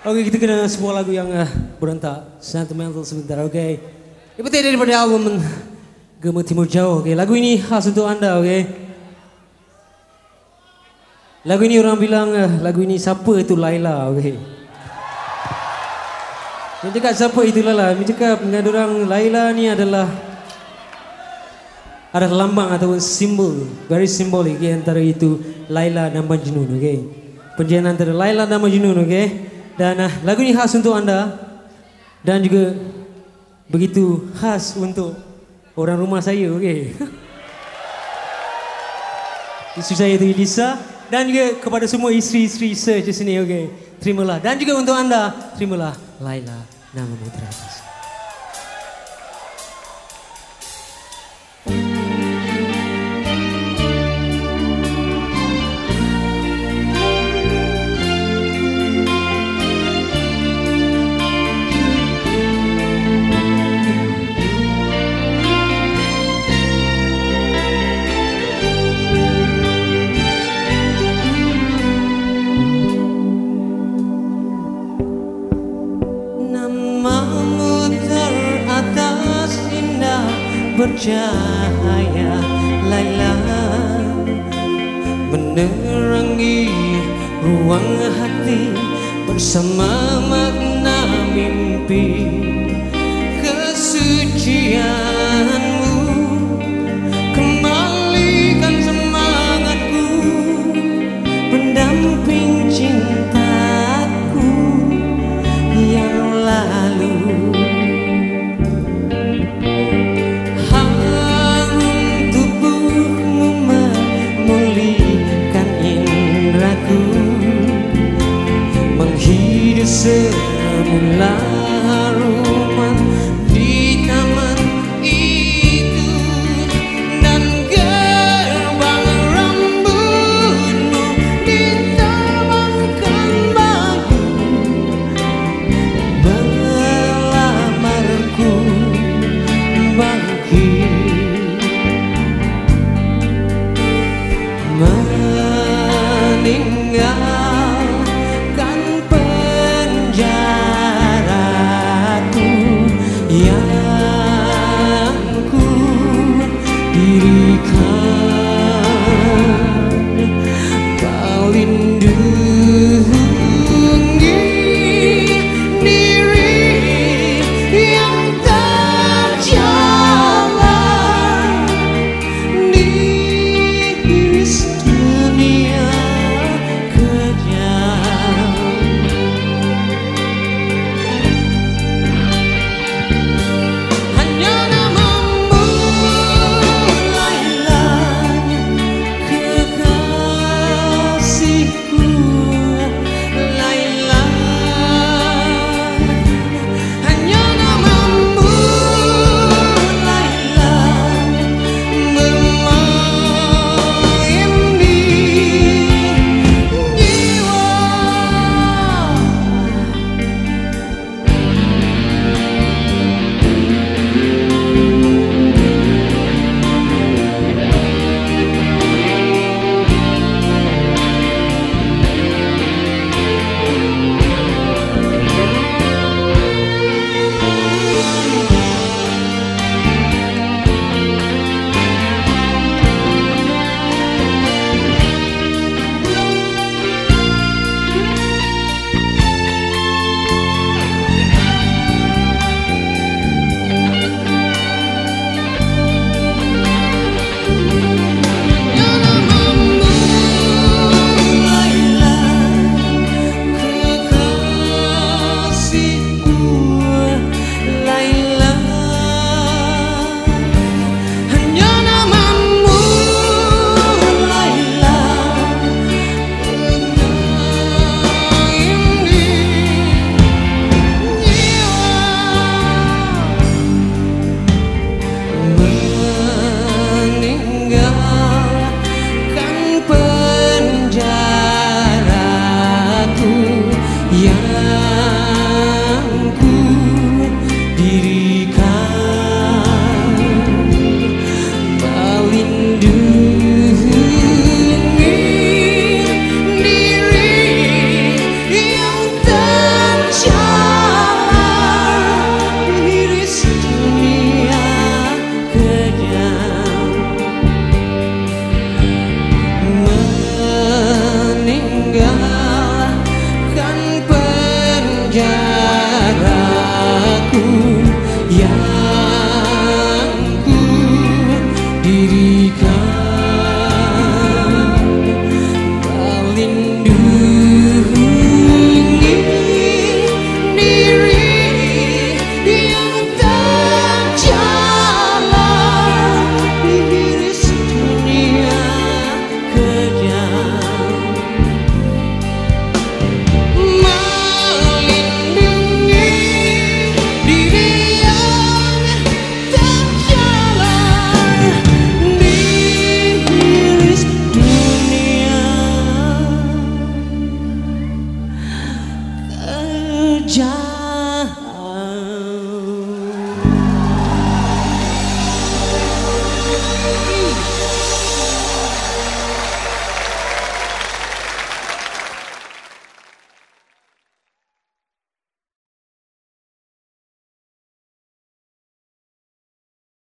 Okey, kita kena sebuah lagu yang uh, berontak, sentimental sebentar, okey. Ini penting daripada album Gema Timur Jauh, okey. Lagu ini khas untuk anda, okey. Lagu ini orang bilang, uh, lagu ini siapa itu Laila, okey. Dia cakap siapa itu Laila? Dia cakap dengan orang Laila ni adalah ada lambang ataupun simbol, very symbolic okay, antara itu Laila dan Majnun, okey. Perjanjian antara Laila dan Majnun, okey. Dan uh, lagu ini khas untuk anda dan juga begitu khas untuk orang rumah saya, okey. Isteri saya itu Elisa dan juga kepada semua isteri-isteri search di sini, okey. Terimalah dan juga untuk anda, terimalah Laila nama Mitra. Namamu bercahaya Laila. Menerangi ruang hati bersama makna mimpi será